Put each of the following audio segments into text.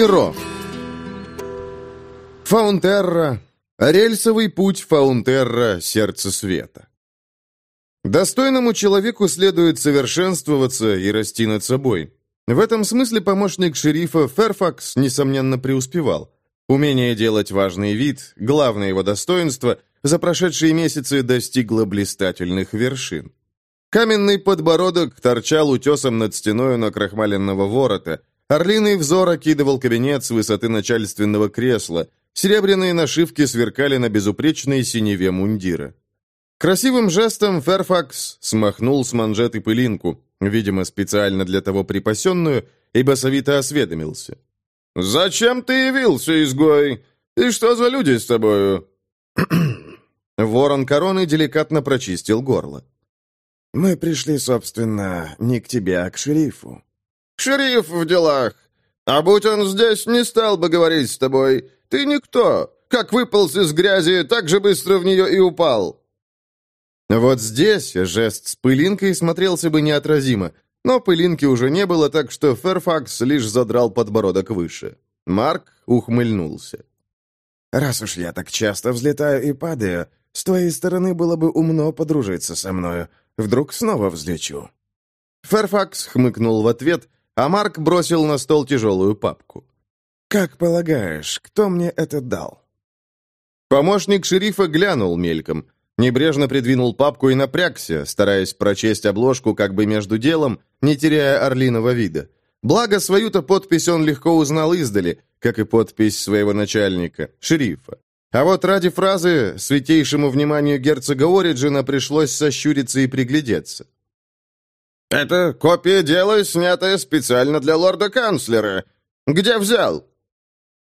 Перо. Фаунтерра. Рельсовый путь Фаунтерра, сердце света. Достойному человеку следует совершенствоваться и расти над собой. В этом смысле помощник шерифа Ферфакс, несомненно, преуспевал. Умение делать важный вид, главное его достоинство, за прошедшие месяцы достигло блистательных вершин. Каменный подбородок торчал утесом над стеной накрахмаленного ворота, Орлиный взор окидывал кабинет с высоты начальственного кресла. Серебряные нашивки сверкали на безупречной синеве мундира. Красивым жестом Ферфакс смахнул с манжеты пылинку, видимо, специально для того припасенную, и басовито осведомился. «Зачем ты явился, изгой? И что за люди с тобою?» Ворон короны деликатно прочистил горло. «Мы пришли, собственно, не к тебе, а к шерифу. Шериф в делах. А будь он здесь, не стал бы говорить с тобой. Ты никто. Как выполз из грязи, так же быстро в нее и упал». Вот здесь жест с пылинкой смотрелся бы неотразимо, но пылинки уже не было, так что Ферфакс лишь задрал подбородок выше. Марк ухмыльнулся. «Раз уж я так часто взлетаю и падаю, с твоей стороны было бы умно подружиться со мною. Вдруг снова взлечу». Ферфакс хмыкнул в ответ — а Марк бросил на стол тяжелую папку. «Как полагаешь, кто мне это дал?» Помощник шерифа глянул мельком, небрежно придвинул папку и напрягся, стараясь прочесть обложку как бы между делом, не теряя орлиного вида. Благо, свою-то подпись он легко узнал издали, как и подпись своего начальника, шерифа. А вот ради фразы святейшему вниманию герцога Ориджина пришлось сощуриться и приглядеться. «Это копия дела, снятая специально для лорда-канцлера. Где взял?»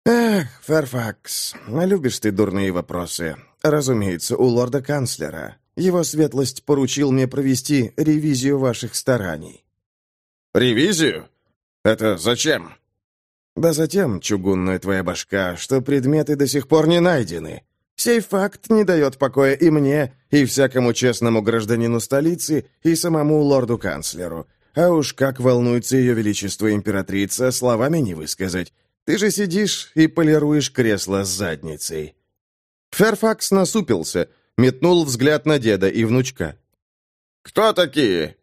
«Эх, Ферфакс, любишь ты дурные вопросы. Разумеется, у лорда-канцлера. Его светлость поручил мне провести ревизию ваших стараний». «Ревизию? Это зачем?» «Да затем, чугунная твоя башка, что предметы до сих пор не найдены. Сей факт не дает покоя и мне, и всякому честному гражданину столицы, и самому лорду-канцлеру. А уж как волнуется ее величество императрица, словами не высказать. Ты же сидишь и полируешь кресло с задницей». Ферфакс насупился, метнул взгляд на деда и внучка. «Кто такие?»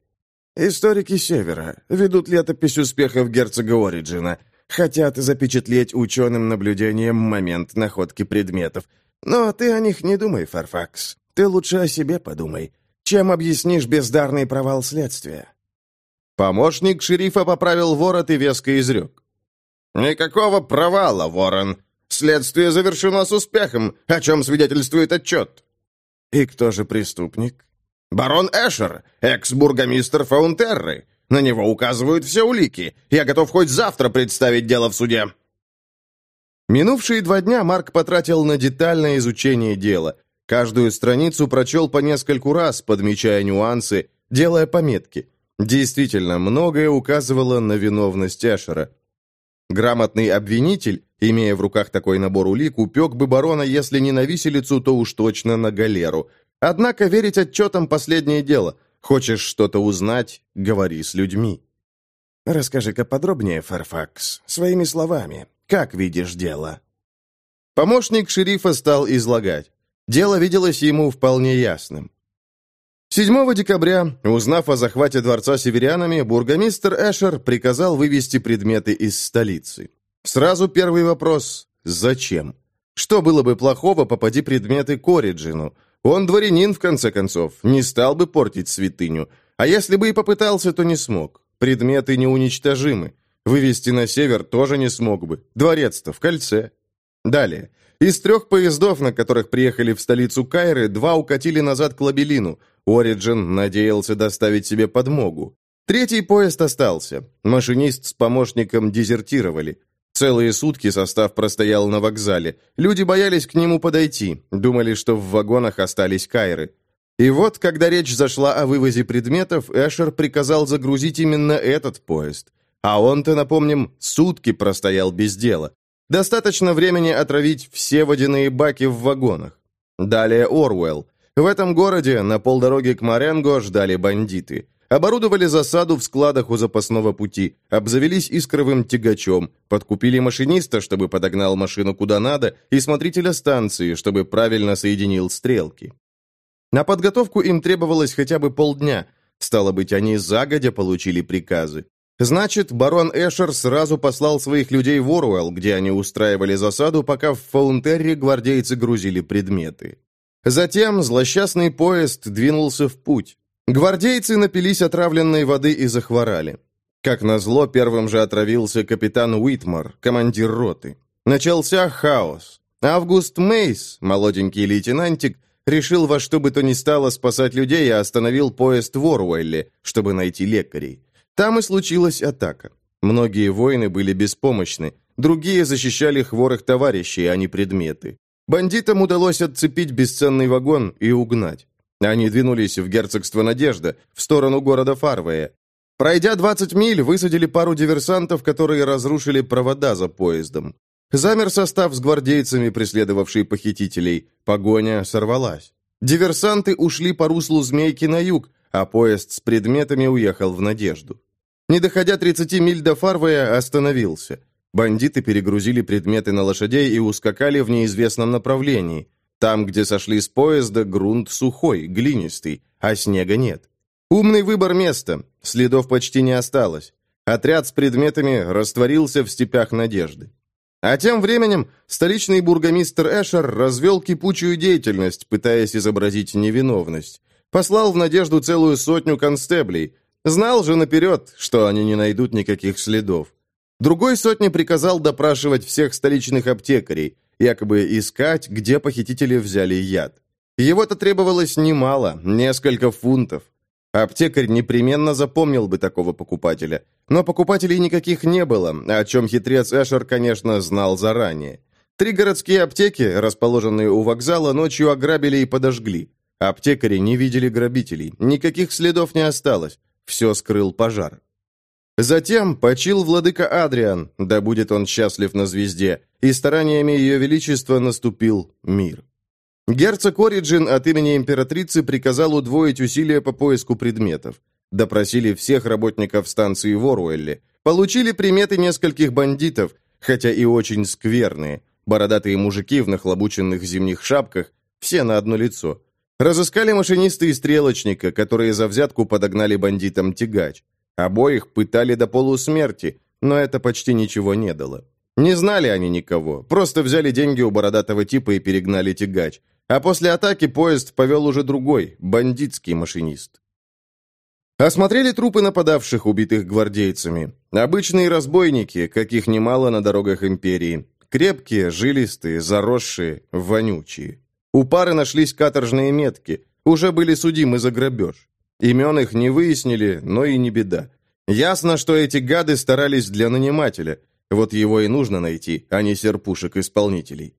«Историки Севера. Ведут летопись успехов герцога Ориджина. Хотят запечатлеть ученым наблюдением момент находки предметов. Но ты о них не думай, Фарфакс. Ты лучше о себе подумай. Чем объяснишь бездарный провал следствия?» Помощник шерифа поправил ворот и веско изрек. «Никакого провала, Ворон. Следствие завершено с успехом, о чем свидетельствует отчет». «И кто же преступник?» «Барон Эшер, экс-бургомистр Фаунтерры. На него указывают все улики. Я готов хоть завтра представить дело в суде». Минувшие два дня Марк потратил на детальное изучение дела. Каждую страницу прочел по нескольку раз, подмечая нюансы, делая пометки. Действительно, многое указывало на виновность Эшера. Грамотный обвинитель, имея в руках такой набор улик, упек бы барона, если не на виселицу, то уж точно на галеру. Однако верить отчетам – последнее дело. Хочешь что-то узнать – говори с людьми. «Расскажи-ка подробнее, Фарфакс, своими словами. Как видишь дело?» Помощник шерифа стал излагать. Дело виделось ему вполне ясным. 7 декабря, узнав о захвате дворца северянами, бургомистр Эшер приказал вывести предметы из столицы. Сразу первый вопрос – зачем? Что было бы плохого, попади предметы к Ориджину? Он дворянин, в конце концов, не стал бы портить святыню. А если бы и попытался, то не смог. Предметы неуничтожимы. Вывести на север тоже не смог бы. Дворец-то в кольце. Далее. Из трех поездов, на которых приехали в столицу Кайры, два укатили назад к Лабелину. Ориджин надеялся доставить себе подмогу. Третий поезд остался. Машинист с помощником дезертировали. Целые сутки состав простоял на вокзале. Люди боялись к нему подойти, думали, что в вагонах остались Кайры. И вот, когда речь зашла о вывозе предметов, Эшер приказал загрузить именно этот поезд. А он-то, напомним, сутки простоял без дела. Достаточно времени отравить все водяные баки в вагонах. Далее Орвелл. В этом городе на полдороге к Маренго ждали бандиты. оборудовали засаду в складах у запасного пути, обзавелись искровым тягачом, подкупили машиниста, чтобы подогнал машину куда надо, и смотрителя станции, чтобы правильно соединил стрелки. На подготовку им требовалось хотя бы полдня, стало быть, они загодя получили приказы. Значит, барон Эшер сразу послал своих людей в Оруэлл, где они устраивали засаду, пока в Фаунтерре гвардейцы грузили предметы. Затем злосчастный поезд двинулся в путь. Гвардейцы напились отравленной воды и захворали. Как назло, первым же отравился капитан Уитмар, командир роты. Начался хаос. Август Мейс, молоденький лейтенантик, решил во что бы то ни стало спасать людей и остановил поезд в Оруэлле, чтобы найти лекарей. Там и случилась атака. Многие воины были беспомощны, другие защищали хворых товарищей, а не предметы. Бандитам удалось отцепить бесценный вагон и угнать. Они двинулись в герцогство Надежда, в сторону города Фарвея. Пройдя 20 миль, высадили пару диверсантов, которые разрушили провода за поездом. Замер состав с гвардейцами, преследовавший похитителей. Погоня сорвалась. Диверсанты ушли по руслу Змейки на юг, а поезд с предметами уехал в Надежду. Не доходя 30 миль до Фарвея, остановился. Бандиты перегрузили предметы на лошадей и ускакали в неизвестном направлении. Там, где сошли с поезда, грунт сухой, глинистый, а снега нет. Умный выбор места, следов почти не осталось. Отряд с предметами растворился в степях надежды. А тем временем столичный бургомистр Эшер развел кипучую деятельность, пытаясь изобразить невиновность. Послал в надежду целую сотню констеблей, Знал же наперед, что они не найдут никаких следов. Другой сотне приказал допрашивать всех столичных аптекарей, якобы искать, где похитители взяли яд. Его-то требовалось немало, несколько фунтов. Аптекарь непременно запомнил бы такого покупателя. Но покупателей никаких не было, о чем хитрец Эшер, конечно, знал заранее. Три городские аптеки, расположенные у вокзала, ночью ограбили и подожгли. Аптекари не видели грабителей, никаких следов не осталось. Все скрыл пожар. Затем почил владыка Адриан, да будет он счастлив на звезде, и стараниями ее величества наступил мир. Герцог Ориджин от имени императрицы приказал удвоить усилия по поиску предметов. Допросили всех работников станции в Оруэлле. Получили приметы нескольких бандитов, хотя и очень скверные. Бородатые мужики в нахлобученных зимних шапках, все на одно лицо. Разыскали машиниста и стрелочника, которые за взятку подогнали бандитам тягач. Обоих пытали до полусмерти, но это почти ничего не дало. Не знали они никого, просто взяли деньги у бородатого типа и перегнали тягач. А после атаки поезд повел уже другой, бандитский машинист. Осмотрели трупы нападавших, убитых гвардейцами. Обычные разбойники, каких немало на дорогах империи. Крепкие, жилистые, заросшие, вонючие. У пары нашлись каторжные метки, уже были судимы за грабеж. Имен их не выяснили, но и не беда. Ясно, что эти гады старались для нанимателя. Вот его и нужно найти, а не серпушек-исполнителей.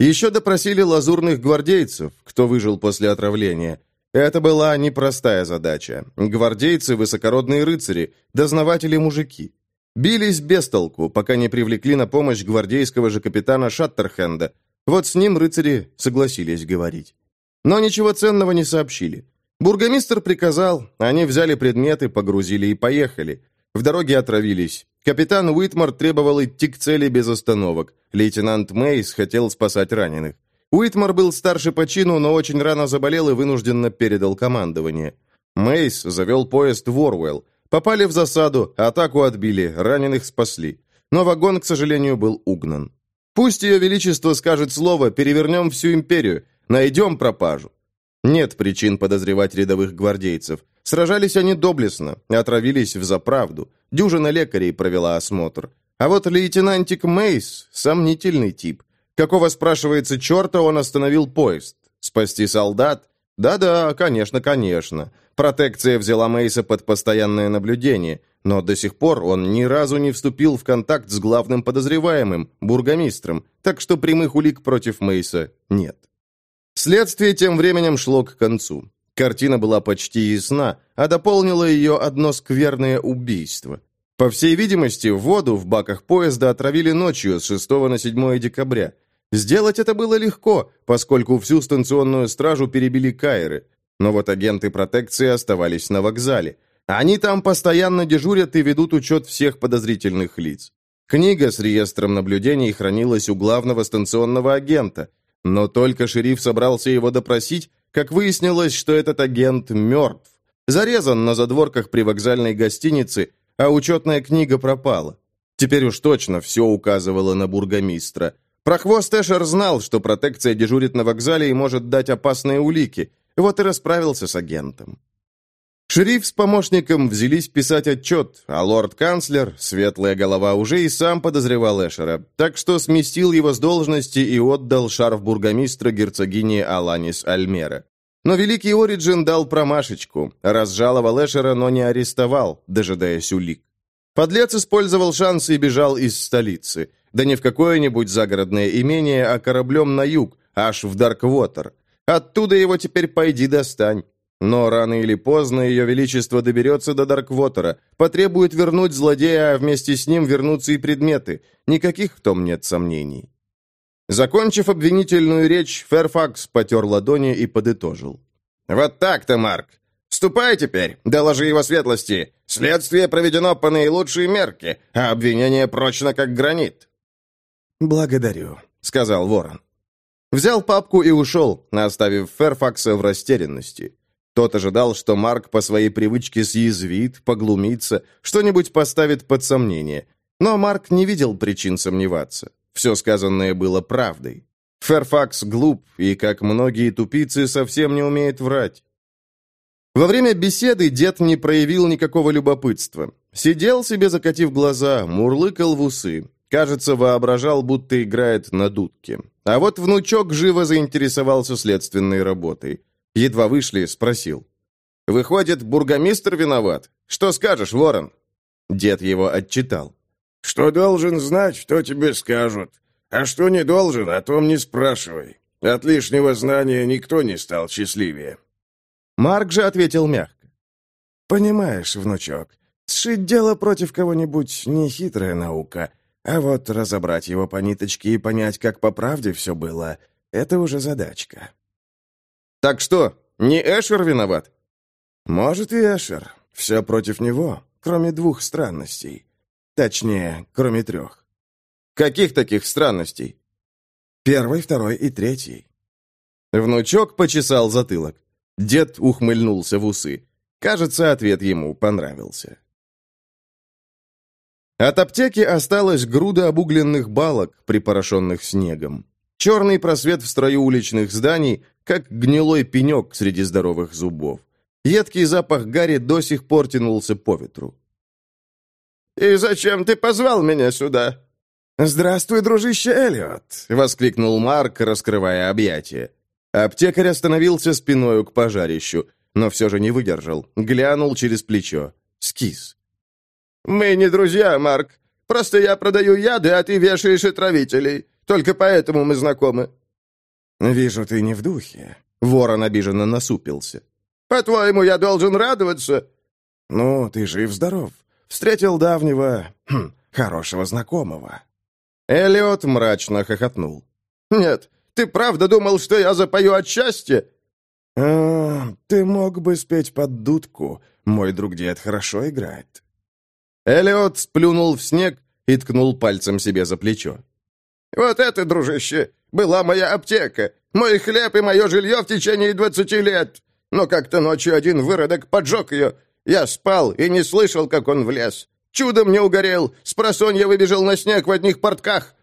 Еще допросили лазурных гвардейцев, кто выжил после отравления. Это была непростая задача. Гвардейцы – высокородные рыцари, дознаватели-мужики. Бились без толку, пока не привлекли на помощь гвардейского же капитана Шаттерхенда, вот с ним рыцари согласились говорить. Но ничего ценного не сообщили. Бургомистр приказал, они взяли предметы, погрузили и поехали. В дороге отравились. Капитан Уитмар требовал идти к цели без остановок. Лейтенант Мейс хотел спасать раненых. Уитмар был старше по чину, но очень рано заболел и вынужденно передал командование. Мейс завел поезд в Орвелл. Попали в засаду, атаку отбили, раненых спасли. Но вагон, к сожалению, был угнан. Пусть ее величество скажет слово, перевернем всю империю, найдем пропажу. Нет причин подозревать рядовых гвардейцев. Сражались они доблестно, отравились в заправду. Дюжина лекарей провела осмотр. А вот лейтенантик Мейс – сомнительный тип. Какого, спрашивается, черта он остановил поезд? Спасти солдат? Да-да, конечно, конечно. Протекция взяла Мейса под постоянное наблюдение, но до сих пор он ни разу не вступил в контакт с главным подозреваемым, бургомистром, так что прямых улик против Мейса нет. Следствие тем временем шло к концу. Картина была почти ясна, а дополнило ее одно скверное убийство. По всей видимости, воду в баках поезда отравили ночью с 6 на 7 декабря. Сделать это было легко, поскольку всю станционную стражу перебили кайры. Но вот агенты протекции оставались на вокзале. Они там постоянно дежурят и ведут учет всех подозрительных лиц. Книга с реестром наблюдений хранилась у главного станционного агента, но только шериф собрался его допросить, как выяснилось, что этот агент мертв. Зарезан на задворках привокзальной гостиницы, а учетная книга пропала. Теперь уж точно все указывало на бургомистра. Прохвост Эшер знал, что протекция дежурит на вокзале и может дать опасные улики. Вот и расправился с агентом. Шериф с помощником взялись писать отчет, а лорд-канцлер, светлая голова, уже и сам подозревал Эшера, так что сместил его с должности и отдал шарф бургомистра герцогине Аланис Альмера. Но великий Ориджин дал промашечку, разжаловал Эшера, но не арестовал, дожидаясь улик. Подлец использовал шанс и бежал из столицы. Да не в какое-нибудь загородное имение, а кораблем на юг, аж в Дарквотер. Оттуда его теперь пойди достань. Но рано или поздно ее величество доберется до Дарквотера, потребует вернуть злодея, а вместе с ним вернутся и предметы. Никаких в том нет сомнений. Закончив обвинительную речь, Ферфакс потер ладони и подытожил. «Вот так-то, Марк. Ступай теперь, доложи его светлости. Следствие проведено по наилучшей мерке, а обвинение прочно как гранит». «Благодарю», — сказал Ворон. Взял папку и ушел, оставив Ферфакса в растерянности. Тот ожидал, что Марк по своей привычке съязвит, поглумится, что-нибудь поставит под сомнение. Но Марк не видел причин сомневаться. Все сказанное было правдой. Ферфакс глуп и, как многие тупицы, совсем не умеет врать. Во время беседы дед не проявил никакого любопытства. Сидел себе, закатив глаза, мурлыкал в усы. Кажется, воображал, будто играет на дудке. А вот внучок живо заинтересовался следственной работой. Едва вышли, спросил. «Выходит, бургомистр виноват? Что скажешь, Ворон?» Дед его отчитал. «Что должен знать, то тебе скажут. А что не должен, о том не спрашивай. От лишнего знания никто не стал счастливее». Марк же ответил мягко. «Понимаешь, внучок, сшить дело против кого-нибудь — нехитрая наука, а вот разобрать его по ниточке и понять, как по правде все было — это уже задачка». «Так что, не Эшер виноват?» «Может, и Эшер. Все против него, кроме двух странностей. Точнее, кроме трех». «Каких таких странностей?» «Первый, второй и третий». Внучок почесал затылок. Дед ухмыльнулся в усы. Кажется, ответ ему понравился. От аптеки осталась груда обугленных балок, припорошенных снегом. Черный просвет в строю уличных зданий, как гнилой пенек среди здоровых зубов. Едкий запах гари до сих пор тянулся по ветру. «И зачем ты позвал меня сюда?» «Здравствуй, дружище Эллиот!» — воскликнул Марк, раскрывая объятия. Аптекарь остановился спиною к пожарищу, но все же не выдержал. Глянул через плечо. Скис. «Мы не друзья, Марк. Просто я продаю яды, а ты вешаешь отравителей. Только поэтому мы знакомы». «Вижу, ты не в духе». Ворон обиженно насупился. «По-твоему, я должен радоваться?» «Ну, ты жив-здоров. Встретил давнего, хм, хорошего знакомого». Эллиот мрачно хохотнул. «Нет, ты правда думал, что я запою от счастья?» «А, ты мог бы спеть под дудку. Мой друг дед хорошо играет». Эллиот сплюнул в снег и ткнул пальцем себе за плечо. «Вот это, дружище, была моя аптека, мой хлеб и мое жилье в течение двадцати лет. Но как-то ночью один выродок поджег ее. Я спал и не слышал, как он влез. Чудом не угорел, с просонья выбежал на снег в одних портках.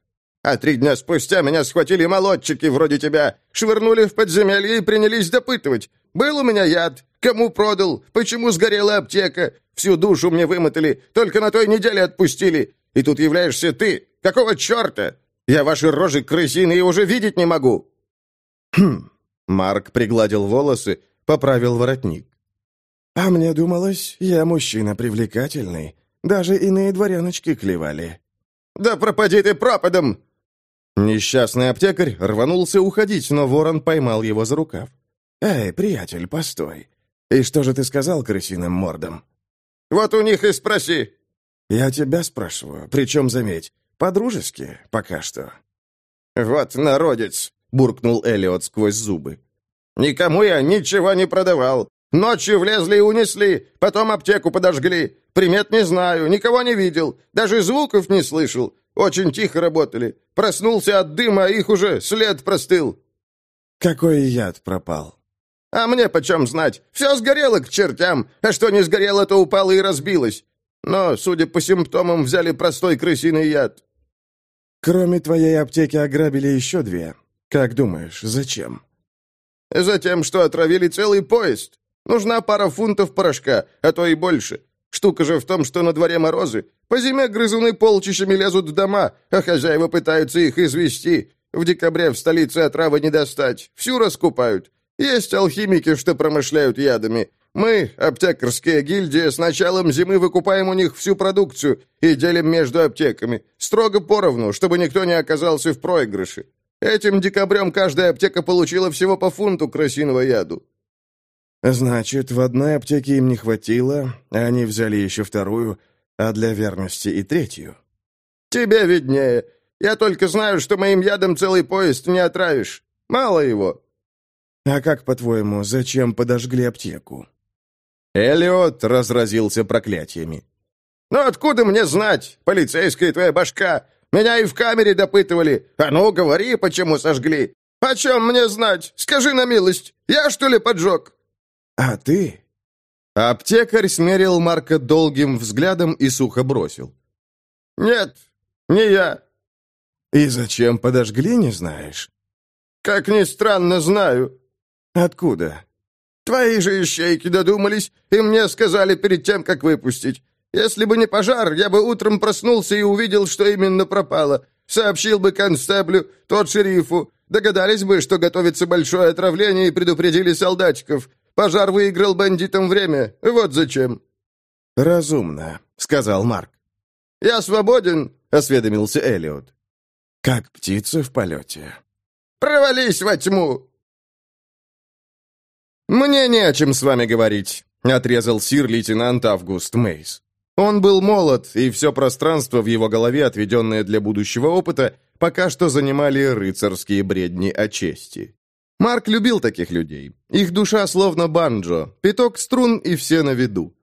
А три дня спустя меня схватили молодчики вроде тебя, швырнули в подземелье и принялись допытывать. Был у меня яд, кому продал, почему сгорела аптека. Всю душу мне вымотали, только на той неделе отпустили. И тут являешься ты. Какого черта? Я ваши рожи крысиные уже видеть не могу!» «Хм!» Марк пригладил волосы, поправил воротник. «А мне думалось, я мужчина привлекательный. Даже иные дворяночки клевали». «Да пропади ты пропадом!» Несчастный аптекарь рванулся уходить, но ворон поймал его за рукав. «Эй, приятель, постой. И что же ты сказал крысиным мордам?» «Вот у них и спроси». «Я тебя спрашиваю, причем, заметь, по-дружески пока что». «Вот народец!» — буркнул Элиот сквозь зубы. «Никому я ничего не продавал. Ночью влезли и унесли, потом аптеку подожгли. Примет не знаю, никого не видел, даже звуков не слышал. Очень тихо работали. Проснулся от дыма, их уже след простыл». «Какой яд пропал?» «А мне почем знать? Все сгорело к чертям, а что не сгорело, то упало и разбилось. Но, судя по симптомам, взяли простой крысиный яд». «Кроме твоей аптеки ограбили еще две. Как думаешь, зачем?» «Затем, что отравили целый поезд. Нужна пара фунтов порошка, а то и больше. Штука же в том, что на дворе морозы. По зиме грызуны полчищами лезут в дома, а хозяева пытаются их извести. В декабре в столице отравы не достать. Всю раскупают. Есть алхимики, что промышляют ядами. Мы, аптекарская гильдия, с началом зимы выкупаем у них всю продукцию и делим между аптеками. Строго поровну, чтобы никто не оказался в проигрыше. Этим декабрем каждая аптека получила всего по фунту крысиного яду. Значит, в одной аптеке им не хватило, а они взяли еще вторую, а для верности и третью. Тебе виднее. Я только знаю, что моим ядом целый поезд не отравишь. Мало его. А как, по-твоему, зачем подожгли аптеку? Элиот разразился проклятиями. «Ну откуда мне знать, полицейская твоя башка? Меня и в камере допытывали. А ну, говори, почему сожгли. О чем мне знать? Скажи на милость. Я, что ли, поджег?» «А ты?» Аптекарь смерил Марка долгим взглядом и сухо бросил. «Нет, не я». «И зачем подожгли, не знаешь?» «Как ни странно, знаю». «Откуда?» «Твои же ищейки додумались, и мне сказали перед тем, как выпустить. Если бы не пожар, я бы утром проснулся и увидел, что именно пропало. Сообщил бы констеблю, тот шерифу. Догадались бы, что готовится большое отравление и предупредили солдатиков. Пожар выиграл бандитам время. Вот зачем». «Разумно», — сказал Марк. «Я свободен», — осведомился Элиот. «Как птица в полете». «Провались во тьму!» «Мне не о чем с вами говорить», — отрезал сир лейтенант Август Мейс. Он был молод, и все пространство в его голове, отведенное для будущего опыта, пока что занимали рыцарские бредни о чести. Марк любил таких людей. Их душа словно банджо, пяток струн и все на виду.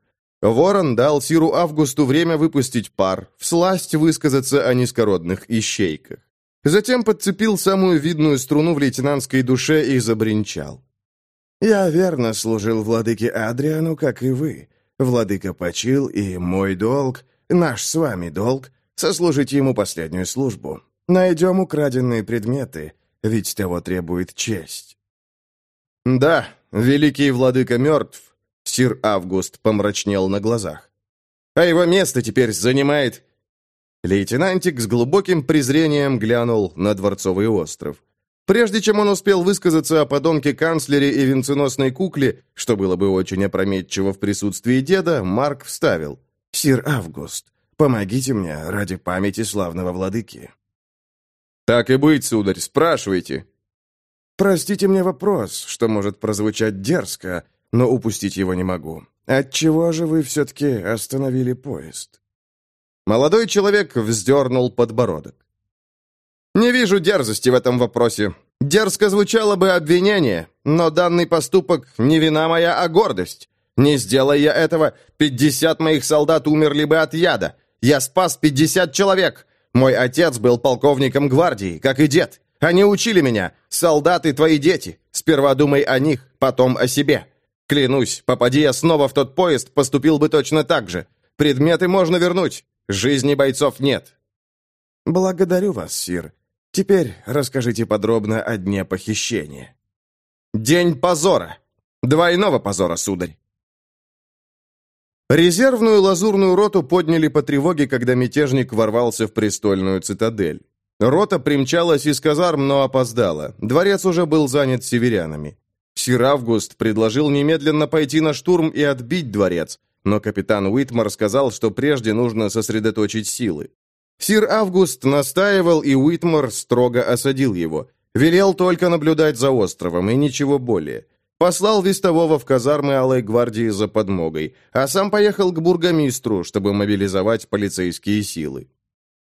Ворон дал Сиру Августу время выпустить пар, всласть высказаться о низкородных ищейках. Затем подцепил самую видную струну в лейтенантской душе и забринчал. «Я верно служил владыке Адриану, как и вы. Владыка почил, и мой долг, наш с вами долг, сослужить ему последнюю службу. Найдем украденные предметы, ведь того требует честь». «Да, великий владыка мертв», — сир Август помрачнел на глазах. «А его место теперь занимает...» Лейтенантик с глубоким презрением глянул на Дворцовый остров. Прежде чем он успел высказаться о подонке-канцлере и венценосной кукле, что было бы очень опрометчиво в присутствии деда, Марк вставил. «Сир Август, помогите мне ради памяти славного владыки». «Так и быть, сударь, спрашивайте». «Простите мне вопрос, что может прозвучать дерзко, но упустить его не могу. Отчего же вы все-таки остановили поезд?» Молодой человек вздернул подбородок. «Не вижу дерзости в этом вопросе. Дерзко звучало бы обвинение, но данный поступок не вина моя, а гордость. Не сделая я этого, пятьдесят моих солдат умерли бы от яда. Я спас пятьдесят человек. Мой отец был полковником гвардии, как и дед. Они учили меня. Солдаты твои дети. Сперва думай о них, потом о себе. Клянусь, попади я снова в тот поезд, поступил бы точно так же. Предметы можно вернуть. Жизни бойцов нет. Благодарю вас, сир. Теперь расскажите подробно о дне похищения. День позора. Двойного позора, сударь. Резервную лазурную роту подняли по тревоге, когда мятежник ворвался в престольную цитадель. Рота примчалась из казарм, но опоздала. Дворец уже был занят северянами. Сир Август предложил немедленно пойти на штурм и отбить дворец, но капитан Уитмар сказал, что прежде нужно сосредоточить силы. Сир Август настаивал, и Уитмар строго осадил его. Велел только наблюдать за островом, и ничего более. Послал вестового в казармы Алой гвардии за подмогой, а сам поехал к бургомистру, чтобы мобилизовать полицейские силы.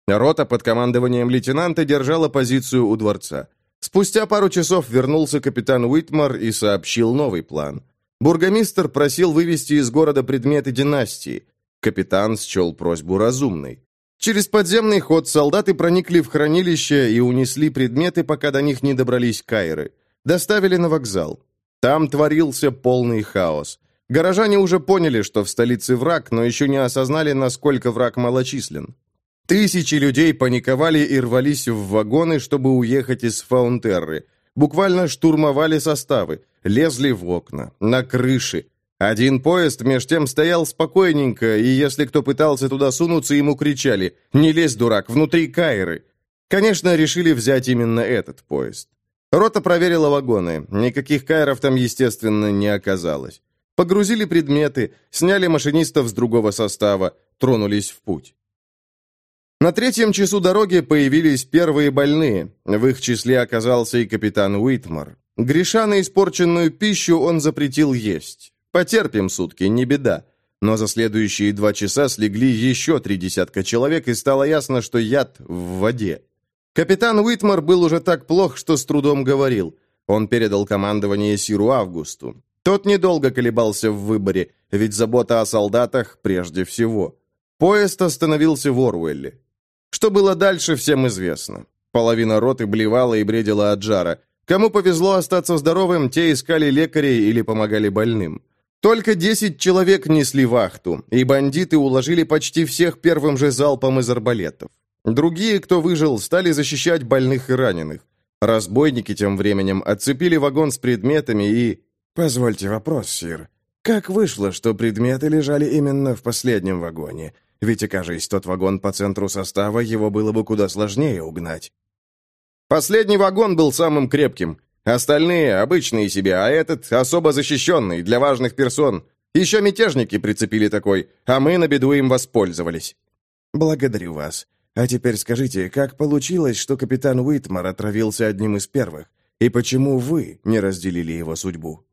Рота под командованием лейтенанта держала позицию у дворца. Спустя пару часов вернулся капитан Уитмар и сообщил новый план. Бургомистр просил вывести из города предметы династии. Капитан счел просьбу разумной. Через подземный ход солдаты проникли в хранилище и унесли предметы, пока до них не добрались кайры. Доставили на вокзал. Там творился полный хаос. Горожане уже поняли, что в столице враг, но еще не осознали, насколько враг малочислен. Тысячи людей паниковали и рвались в вагоны, чтобы уехать из Фаунтерры. Буквально штурмовали составы, лезли в окна, на крыши, один поезд меж тем стоял спокойненько, и если кто пытался туда сунуться, ему кричали «Не лезь, дурак, внутри Кайры!». Конечно, решили взять именно этот поезд. Рота проверила вагоны. Никаких Кайров там, естественно, не оказалось. Погрузили предметы, сняли машинистов с другого состава, тронулись в путь. На третьем часу дороги появились первые больные. В их числе оказался и капитан Уитмар. Греша на испорченную пищу он запретил есть. Потерпим сутки, не беда. Но за следующие два часа слегли еще три десятка человек, и стало ясно, что яд в воде. Капитан Уитмар был уже так плох, что с трудом говорил. Он передал командование Сиру Августу. Тот недолго колебался в выборе, ведь забота о солдатах прежде всего. Поезд остановился в Оруэлле. Что было дальше, всем известно. Половина роты блевала и бредила от жара. Кому повезло остаться здоровым, те искали лекарей или помогали больным. Только десять человек несли вахту, и бандиты уложили почти всех первым же залпом из арбалетов. Другие, кто выжил, стали защищать больных и раненых. Разбойники тем временем отцепили вагон с предметами и... «Позвольте вопрос, Сир. Как вышло, что предметы лежали именно в последнем вагоне? Ведь, окажись, тот вагон по центру состава, его было бы куда сложнее угнать». Последний вагон был самым крепким. Остальные обычные себе, а этот особо защищенный, для важных персон. Еще мятежники прицепили такой, а мы на беду им воспользовались». «Благодарю вас. А теперь скажите, как получилось, что капитан Уитмар отравился одним из первых? И почему вы не разделили его судьбу?»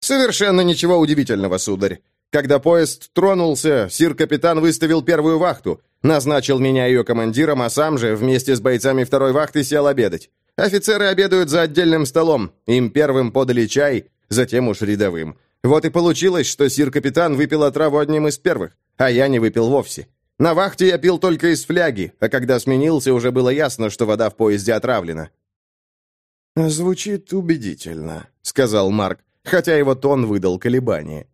«Совершенно ничего удивительного, сударь. Когда поезд тронулся, сир-капитан выставил первую вахту, назначил меня ее командиром, а сам же вместе с бойцами второй вахты сел обедать. Офицеры обедают за отдельным столом. Им первым подали чай, затем уж рядовым. Вот и получилось, что сир-капитан выпил отраву одним из первых, а я не выпил вовсе. На вахте я пил только из фляги, а когда сменился, уже было ясно, что вода в поезде отравлена. «Звучит убедительно», — сказал Марк, хотя его тон выдал колебание.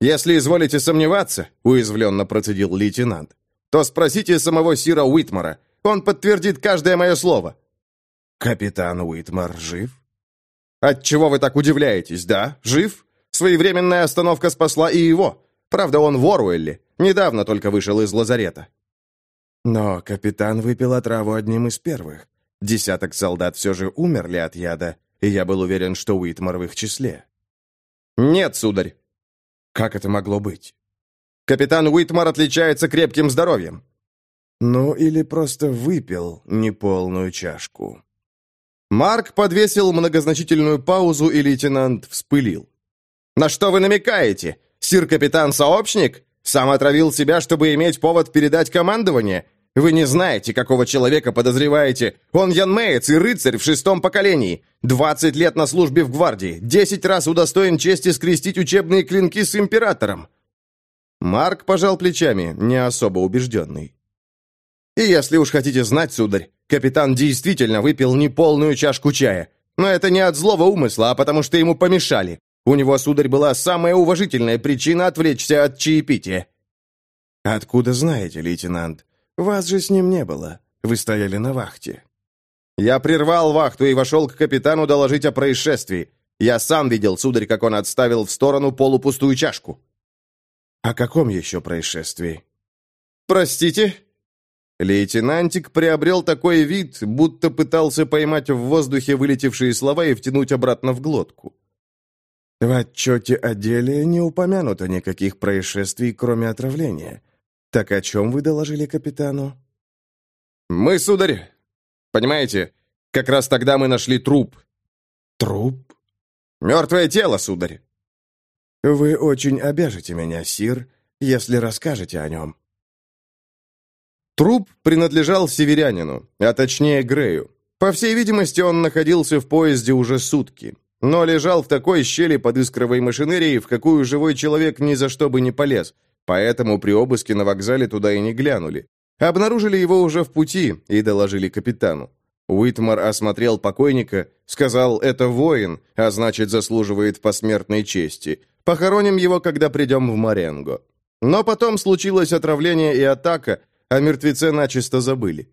«Если изволите сомневаться», — уязвленно процедил лейтенант, «то спросите самого Сира Уитмара. Он подтвердит каждое мое слово. «Капитан Уитмар жив?» «Отчего вы так удивляетесь, да? Жив? Своевременная остановка спасла и его. Правда, он в Оруэлле. Недавно только вышел из лазарета». «Но капитан выпил отраву одним из первых. Десяток солдат все же умерли от яда, и я был уверен, что Уитмар в их числе». «Нет, сударь». «Как это могло быть?» «Капитан Уитмар отличается крепким здоровьем». «Ну, или просто выпил неполную чашку». Марк подвесил многозначительную паузу, и лейтенант вспылил. «На что вы намекаете? Сир-капитан-сообщник? Сам отравил себя, чтобы иметь повод передать командование? Вы не знаете, какого человека подозреваете. Он янмеец и рыцарь в шестом поколении. Двадцать лет на службе в гвардии. Десять раз удостоен чести скрестить учебные клинки с императором». Марк пожал плечами, не особо убежденный. «И если уж хотите знать, сударь, Капитан действительно выпил неполную чашку чая. Но это не от злого умысла, а потому что ему помешали. У него, сударь, была самая уважительная причина отвлечься от чаепития». «Откуда знаете, лейтенант? Вас же с ним не было. Вы стояли на вахте». «Я прервал вахту и вошел к капитану доложить о происшествии. Я сам видел, сударь, как он отставил в сторону полупустую чашку». «О каком еще происшествии?» «Простите?» Лейтенантик приобрел такой вид, будто пытался поймать в воздухе вылетевшие слова и втянуть обратно в глотку. В отчете о деле не упомянуто никаких происшествий, кроме отравления. Так о чем вы доложили капитану? Мы, сударь, понимаете, как раз тогда мы нашли труп. Труп? Мертвое тело, сударь. Вы очень обяжете меня, сир, если расскажете о нем. Труп принадлежал северянину, а точнее Грею. По всей видимости, он находился в поезде уже сутки. но лежал в такой щели под искровой машинерией, в какую живой человек ни за что бы не полез, поэтому при обыске на вокзале туда и не глянули. Обнаружили его уже в пути и доложили капитану. Уитмар осмотрел покойника, сказал, это воин, а значит, заслуживает посмертной чести. Похороним его, когда придем в Маренго. Но потом случилось отравление и атака, а мертвеце начисто забыли.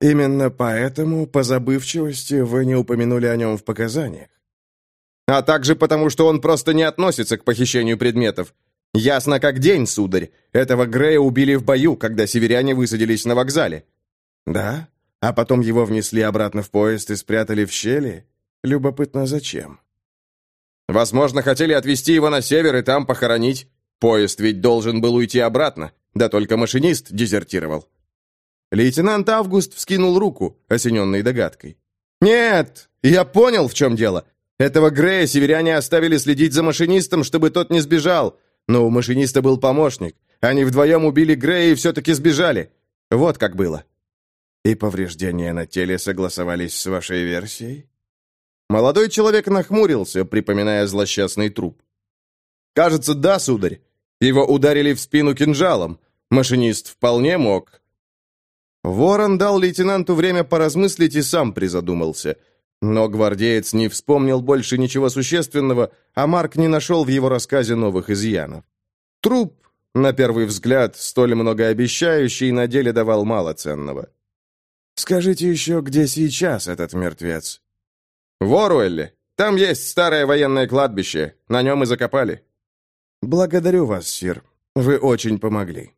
Именно поэтому, по забывчивости, вы не упомянули о нем в показаниях. А также потому, что он просто не относится к похищению предметов. Ясно как день, сударь. Этого Грея убили в бою, когда северяне высадились на вокзале. Да? А потом его внесли обратно в поезд и спрятали в щели? Любопытно, зачем? Возможно, хотели отвезти его на север и там похоронить. Поезд ведь должен был уйти обратно, да только машинист дезертировал. Лейтенант Август вскинул руку, осененный догадкой. «Нет, я понял, в чем дело. Этого Грея северяне оставили следить за машинистом, чтобы тот не сбежал. Но у машиниста был помощник. Они вдвоем убили Грея и все-таки сбежали. Вот как было». «И повреждения на теле согласовались с вашей версией?» Молодой человек нахмурился, припоминая злосчастный труп. «Кажется, да, сударь. Его ударили в спину кинжалом. Машинист вполне мог». Ворон дал лейтенанту время поразмыслить и сам призадумался. Но гвардеец не вспомнил больше ничего существенного, а Марк не нашел в его рассказе новых изъянов. Труп, на первый взгляд, столь многообещающий, на деле давал мало ценного. «Скажите еще, где сейчас этот мертвец?» «В Оруэлле. Там есть старое военное кладбище. На нем и закопали». «Благодарю вас, сир. Вы очень помогли».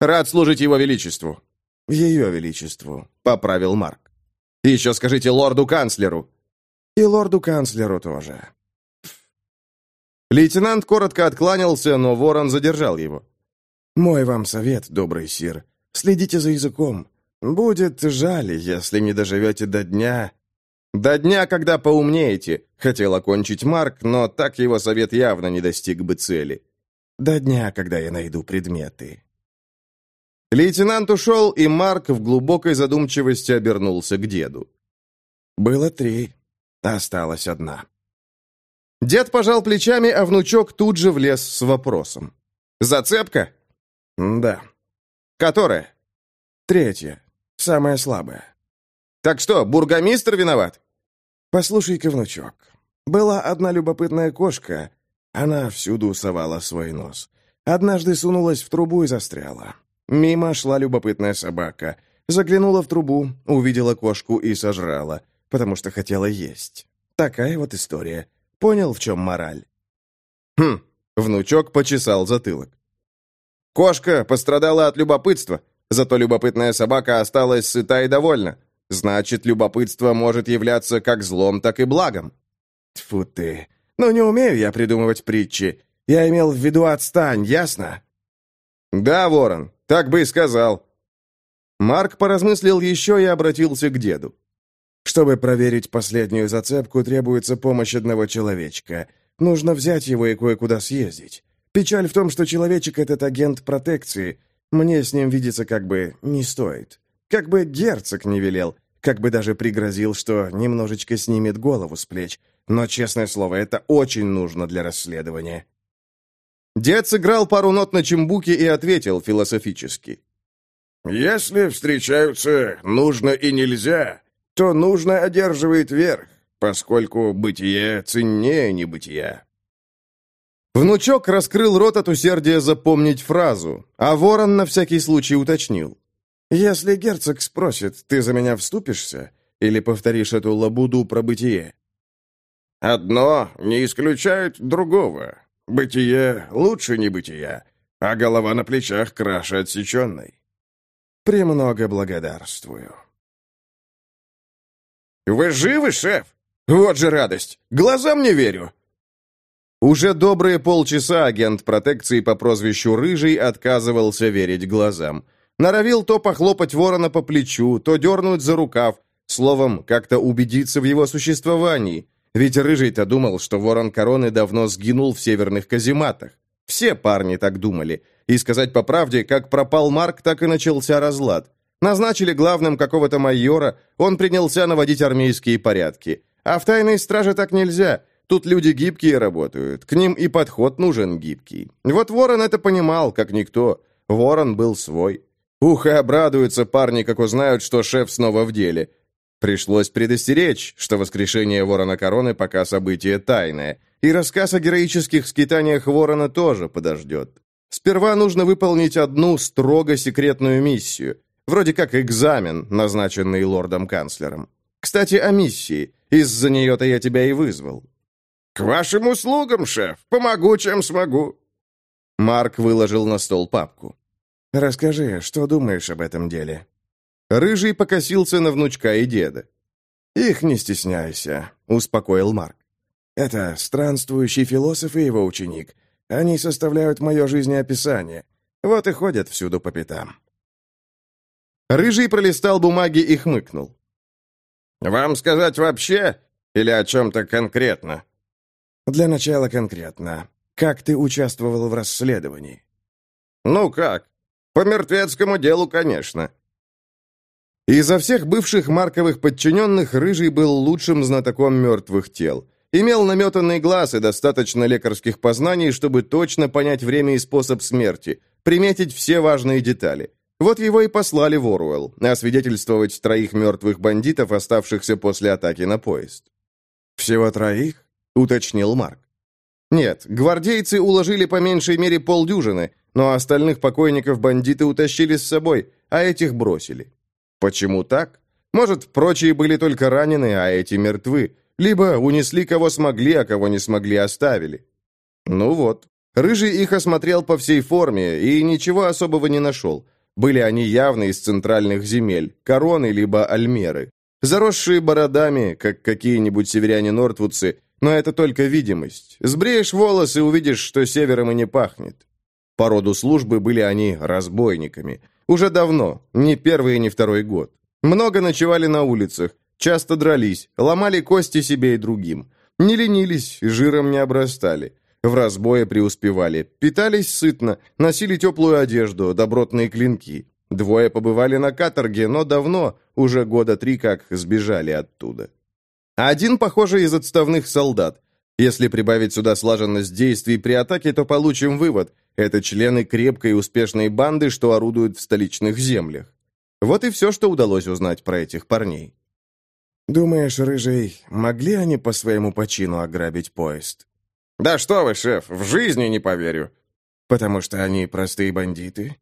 «Рад служить его величеству». «Ее величеству», — поправил Марк. «Еще скажите лорду-канцлеру». «И лорду-канцлеру тоже». Лейтенант коротко откланялся, но ворон задержал его. «Мой вам совет, добрый сир. Следите за языком. Будет жаль, если не доживете до дня, «До дня, когда поумнеете», — хотел окончить Марк, но так его совет явно не достиг бы цели. «До дня, когда я найду предметы». Лейтенант ушел, и Марк в глубокой задумчивости обернулся к деду. «Было три, осталась одна». Дед пожал плечами, а внучок тут же влез с вопросом. «Зацепка?» «Да». «Которая?» «Третья, самая слабая». «Так что, бургомистр виноват?» «Послушай-ка, внучок, была одна любопытная кошка. Она всюду совала свой нос. Однажды сунулась в трубу и застряла. Мимо шла любопытная собака. Заглянула в трубу, увидела кошку и сожрала, потому что хотела есть. Такая вот история. Понял, в чем мораль?» «Хм», — внучок почесал затылок. «Кошка пострадала от любопытства, зато любопытная собака осталась сыта и довольна. Значит, любопытство может являться как злом, так и благом. Тьфу ты. Ну, не умею я придумывать притчи. Я имел в виду отстань, ясно? Да, Ворон, так бы и сказал. Марк поразмыслил еще и обратился к деду. Чтобы проверить последнюю зацепку, требуется помощь одного человечка. Нужно взять его и кое-куда съездить. Печаль в том, что человечек этот агент протекции. Мне с ним видеться как бы не стоит. Как бы герцог не велел, как бы даже пригрозил, что немножечко снимет голову с плеч. Но, честное слово, это очень нужно для расследования. Дед сыграл пару нот на чембуке и ответил философически. «Если встречаются нужно и нельзя, то нужно одерживает верх, поскольку бытие ценнее небытия». Внучок раскрыл рот от усердия запомнить фразу, а ворон на всякий случай уточнил. «Если герцог спросит, ты за меня вступишься? Или повторишь эту лабуду про бытие?» «Одно не исключает другого. Бытие лучше небытия, а голова на плечах краше отсеченной». «Премного благодарствую». «Вы живы, шеф? Вот же радость! Глазам не верю!» Уже добрые полчаса агент протекции по прозвищу Рыжий отказывался верить глазам. Норовил то похлопать ворона по плечу, то дернуть за рукав. Словом, как-то убедиться в его существовании. Ведь Рыжий-то думал, что ворон короны давно сгинул в северных казематах. Все парни так думали. И сказать по правде, как пропал Марк, так и начался разлад. Назначили главным какого-то майора, он принялся наводить армейские порядки. А в тайной страже так нельзя. Тут люди гибкие работают, к ним и подход нужен гибкий. Вот Ворон это понимал, как никто. Ворон был свой. Ух, и обрадуются парни, как узнают, что шеф снова в деле. Пришлось предостеречь, что воскрешение Ворона Короны пока событие тайное, и рассказ о героических скитаниях Ворона тоже подождет. Сперва нужно выполнить одну строго секретную миссию, вроде как экзамен, назначенный лордом-канцлером. Кстати, о миссии. Из-за нее-то я тебя и вызвал. «К вашим услугам, шеф. Помогу, чем смогу». Марк выложил на стол папку. «Расскажи, что думаешь об этом деле?» Рыжий покосился на внучка и деда. «Их не стесняйся», — успокоил Марк. «Это странствующий философ и его ученик. Они составляют мое жизнеописание. Вот и ходят всюду по пятам». Рыжий пролистал бумаги и хмыкнул. «Вам сказать вообще или о чем-то конкретно?» «Для начала конкретно. Как ты участвовал в расследовании?» «Ну как? По мертвецкому делу, конечно». Изо всех бывших Марковых подчиненных Рыжий был лучшим знатоком мертвых тел. Имел наметанный глаз и достаточно лекарских познаний, чтобы точно понять время и способ смерти, приметить все важные детали. Вот его и послали в Оруэлл, освидетельствовать троих мертвых бандитов, оставшихся после атаки на поезд. «Всего троих?» — уточнил Марк. «Нет, гвардейцы уложили по меньшей мере полдюжины, но остальных покойников бандиты утащили с собой, а этих бросили. Почему так? Может, прочие были только ранены, а эти мертвы, либо унесли кого смогли, а кого не смогли оставили. Ну вот, Рыжий их осмотрел по всей форме и ничего особого не нашел. Были они явно из центральных земель, короны либо альмеры. Заросшие бородами, как какие-нибудь северяне-нортвудцы, но это только видимость. Сбреешь волосы, увидишь, что севером и не пахнет. По роду службы были они разбойниками. Уже давно, не первый и не второй год. Много ночевали на улицах, часто дрались, ломали кости себе и другим. Не ленились, жиром не обрастали. В разбое преуспевали, питались сытно, носили теплую одежду, добротные клинки. Двое побывали на каторге, но давно, уже года три как, сбежали оттуда. Один, похоже, из отставных солдат. Если прибавить сюда слаженность действий при атаке, то получим вывод – это члены крепкой и успешной банды, что орудуют в столичных землях. Вот и все, что удалось узнать про этих парней. «Думаешь, Рыжий, могли они по своему почину ограбить поезд?» «Да что вы, шеф, в жизни не поверю». «Потому что они простые бандиты?»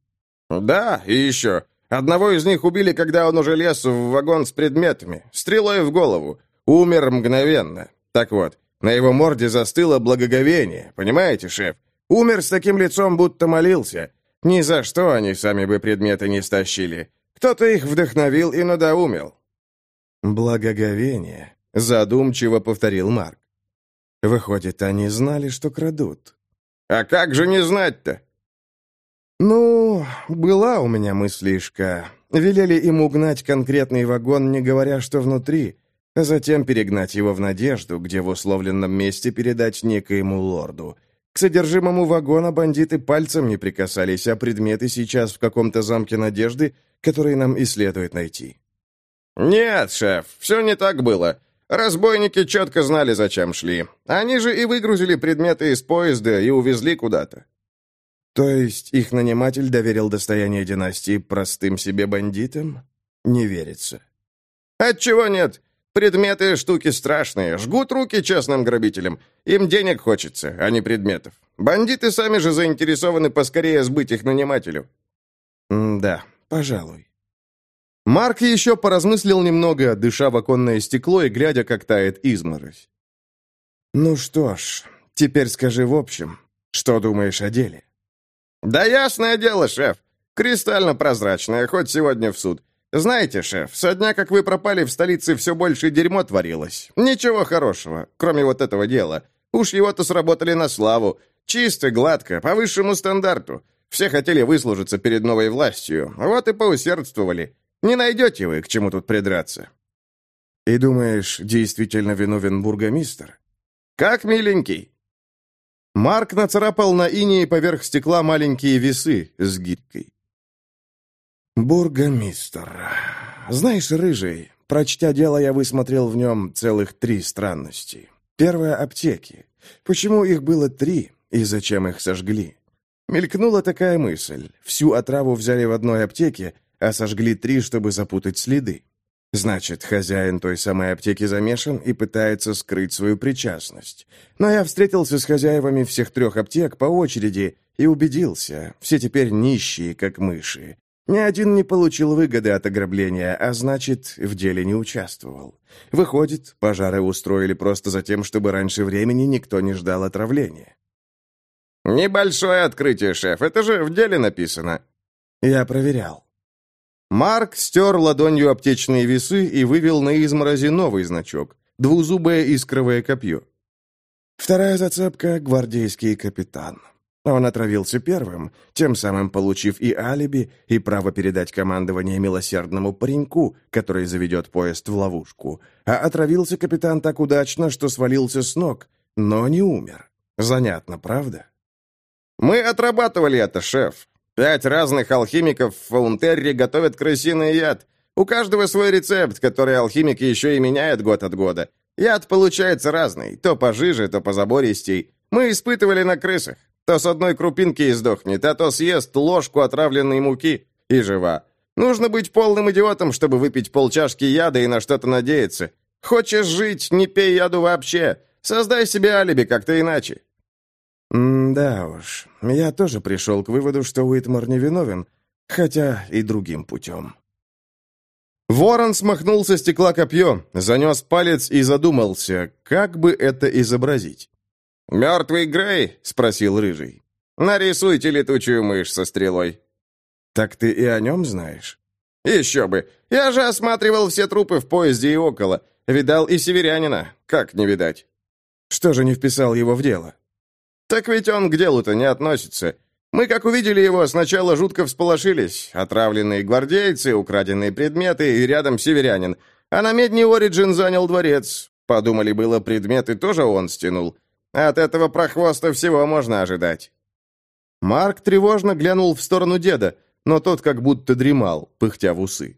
«Да, и еще. Одного из них убили, когда он уже лез в вагон с предметами, стрелой в голову. Умер мгновенно. Так вот, на его морде застыло благоговение, понимаете, шеф? Умер с таким лицом, будто молился. Ни за что они сами бы предметы не стащили. Кто-то их вдохновил и надоумил». «Благоговение», — задумчиво повторил Марк. Выходит, они знали, что крадут. А как же не знать-то? Ну, была у меня мыслишка. Велели им угнать конкретный вагон, не говоря, что внутри, а затем перегнать его в надежду, где в условленном месте передать некоему лорду. К содержимому вагона бандиты пальцем не прикасались, а предметы сейчас в каком-то замке надежды, который нам и следует найти. «Нет, шеф, все не так было. Разбойники четко знали, зачем шли. Они же и выгрузили предметы из поезда и увезли куда-то. То есть их наниматель доверил достояние династии простым себе бандитам? Не верится. Отчего нет? Предметы — штуки страшные, жгут руки честным грабителям. Им денег хочется, а не предметов. Бандиты сами же заинтересованы поскорее сбыть их нанимателю. М да, пожалуй. Марк еще поразмыслил немного, дыша в оконное стекло и глядя, как тает изморозь. «Ну что ж, теперь скажи в общем, что думаешь о деле?» «Да ясное дело, шеф. Кристально прозрачное, хоть сегодня в суд. Знаете, шеф, со дня, как вы пропали, в столице все больше дерьмо творилось. Ничего хорошего, кроме вот этого дела. Уж его-то сработали на славу. Чисто, гладко, по высшему стандарту. Все хотели выслужиться перед новой властью, вот и поусердствовали. Не найдете вы, к чему тут придраться». «И думаешь, действительно виновен бургомистр?» «Как миленький». Марк нацарапал на инее поверх стекла маленькие весы с гирькой. «Бургомистр. Знаешь, Рыжий, Прочтя дело, я высмотрел в нем целых три странности. Первое — аптеки. Почему их было три и зачем их сожгли? Мелькнула такая мысль. Всю отраву взяли в одной аптеке, а сожгли три, чтобы запутать следы. Значит, хозяин той самой аптеки замешан и пытается скрыть свою причастность. Но я встретился с хозяевами всех трех аптек по очереди и убедился, все теперь нищие, как мыши. Ни один не получил выгоды от ограбления, а значит, в деле не участвовал. Выходит, пожары устроили просто за тем, чтобы раньше времени никто не ждал отравления. «Небольшое открытие, шеф, это же в деле написано». Я проверял. Марк стер ладонью аптечные весы и вывел на изморози новый значок — двузубое искровое копье. Вторая зацепка — гвардейский капитан. Он отравился первым, тем самым получив и алиби, и право передать командование милосердному пареньку, который заведет поезд в ловушку. А отравился капитан так удачно, что свалился с ног, но не умер. Занятно, правда? «Мы отрабатывали это, шеф. Пять разных алхимиков в Фаунтерре готовят крысиный яд. У каждого свой рецепт, который алхимики еще и меняют год от года. Яд получается разный, то пожиже, то позабористей. Мы испытывали на крысах. То с одной крупинки издохнет, а то съест ложку отравленной муки и жива. Нужно быть полным идиотом, чтобы выпить полчашки яда и на что-то надеяться. Хочешь жить, не пей яду вообще. Создай себе алиби как-то иначе. «Да уж, я тоже пришел к выводу, что Уитмор невиновен, хотя и другим путем». Ворон смахнул со стекла копье, занес палец и задумался, как бы это изобразить. «Мертвый Грей?» — спросил Рыжий. «Нарисуйте летучую мышь со стрелой». «Так ты и о нем знаешь?» «Еще бы! Я же осматривал все трупы в поезде и около. Видал и северянина. Как не видать?» «Что же не вписал его в дело?» Так ведь он к делу-то не относится. Мы, как увидели его, сначала жутко всполошились. Отравленные гвардейцы, украденные предметы и рядом северянин. А на медне Ориджин занял дворец. Подумали было, предметы тоже он стянул. От этого прохвоста всего можно ожидать. Марк тревожно глянул в сторону деда, но тот как будто дремал, пыхтя в усы.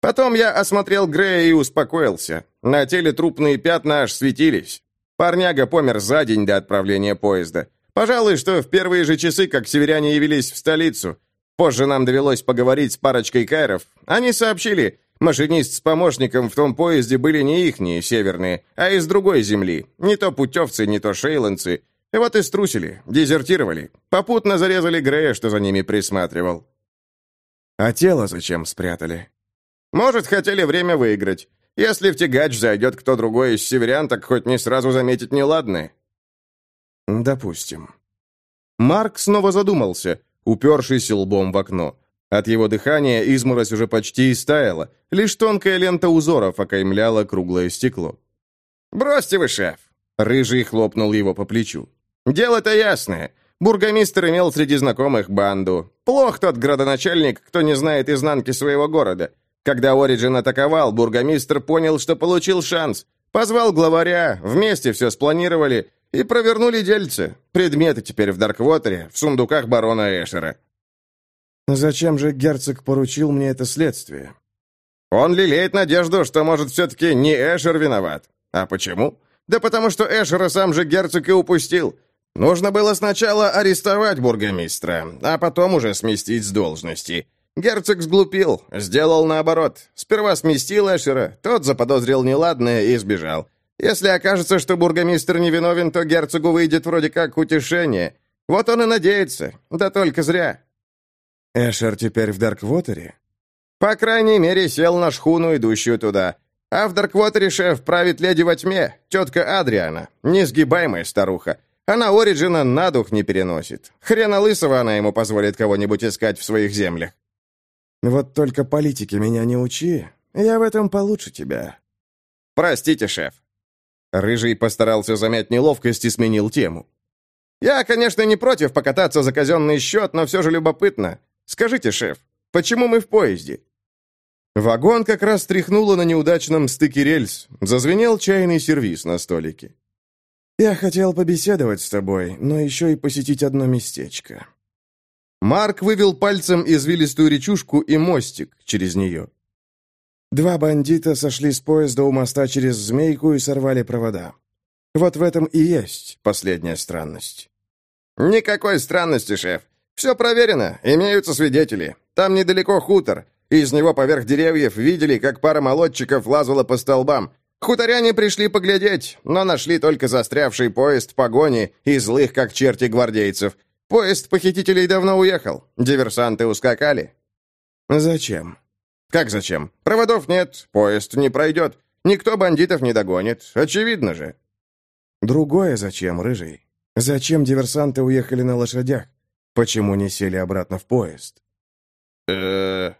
Потом я осмотрел Грея и успокоился. На теле трупные пятна аж светились. Парняга помер за день до отправления поезда. Пожалуй, что в первые же часы, как северяне явились в столицу. Позже нам довелось поговорить с парочкой кайров. Они сообщили, машинист с помощником в том поезде были не ихние, северные, а из другой земли. Не то путевцы, не то шейландцы. И вот и струсили, дезертировали. Попутно зарезали Грея, что за ними присматривал. А тело зачем спрятали? Может, хотели время выиграть. Если в тягач зайдет кто другой из северян, так хоть не сразу заметить неладное». «Допустим». Марк снова задумался, упершись лбом в окно. От его дыхания изморозь уже почти истаяла, лишь тонкая лента узоров окаймляла круглое стекло. «Бросьте вы, шеф!» Рыжий хлопнул его по плечу. «Дело-то ясное. Бургомистр имел среди знакомых банду. Плох тот градоначальник, кто не знает изнанки своего города. Когда Ориджин атаковал, бургомистр понял, что получил шанс. Позвал главаря, вместе все спланировали и провернули дельце. Предметы теперь в Дарквотере, в сундуках барона Эшера. «Зачем же герцог поручил мне это следствие?» «Он лелеет надежду, что, может, все-таки не Эшер виноват. А почему? Да потому что Эшера сам же герцог и упустил. Нужно было сначала арестовать бургомистра, а потом уже сместить с должности. Герцог сглупил, сделал наоборот. Сперва сместил Эшера, тот заподозрил неладное и сбежал. Если окажется, что бургомистр невиновен, то герцогу выйдет вроде как утешение. Вот он и надеется, да только зря. Эшер теперь в Дарквотере? По крайней мере, сел на шхуну, идущую туда. А в Дарквотере шеф правит леди во тьме, тетка Адриана, несгибаемая старуха. Она Ориджина на дух не переносит. Хрена лысого она ему позволит кого-нибудь искать в своих землях. Вот только политики меня не учи. Я в этом получше тебя». «Простите, шеф». Рыжий постарался замять неловкость и сменил тему. «Я, конечно, не против покататься за казенный счет, но все же любопытно. Скажите, шеф, почему мы в поезде?» Вагон как раз тряхнуло на неудачном стыке рельс. Зазвенел чайный сервиз на столике. «Я хотел побеседовать с тобой, но еще и посетить одно местечко». Марк вывел пальцем извилистую речушку и мостик через нее. Два бандита сошли с поезда у моста через Змейку и сорвали провода. Вот в этом и есть последняя странность. «Никакой странности, шеф. Все проверено, имеются свидетели. Там недалеко хутор. Из него поверх деревьев видели, как пара молодчиков лазала по столбам. Хуторяне пришли поглядеть, но нашли только застрявший поезд погони и злых, как черти, гвардейцев. Поезд похитителей давно уехал. Диверсанты ускакали. Зачем? Как зачем? Проводов нет, поезд не пройдет. Никто бандитов не догонит. Очевидно же. Другое зачем, Рыжий? Зачем диверсанты уехали на лошадях? Почему не сели обратно в поезд? э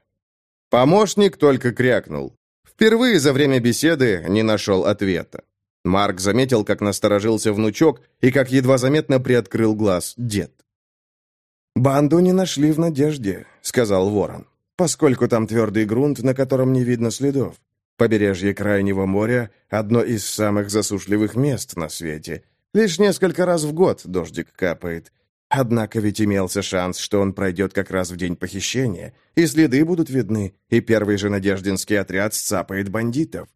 Помощник только крякнул. Впервые за время беседы не нашел ответа. Марк заметил, как насторожился внучок и как едва заметно приоткрыл глаз дед. «Банду не нашли в надежде», — сказал Ворон, «поскольку там твердый грунт, на котором не видно следов. Побережье Крайнего моря — одно из самых засушливых мест на свете. Лишь несколько раз в год дождик капает. Однако ведь имелся шанс, что он пройдет как раз в день похищения, и следы будут видны, и первый же надеждинский отряд сцапает бандитов.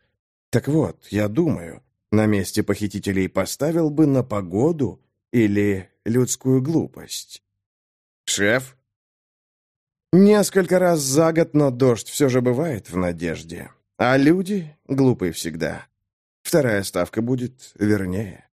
Так вот, я думаю, на месте похитителей поставил бы на погоду или людскую глупость. «Шеф?» Несколько раз за год, но дождь все же бывает в надежде. А люди глупые всегда. Вторая ставка будет вернее.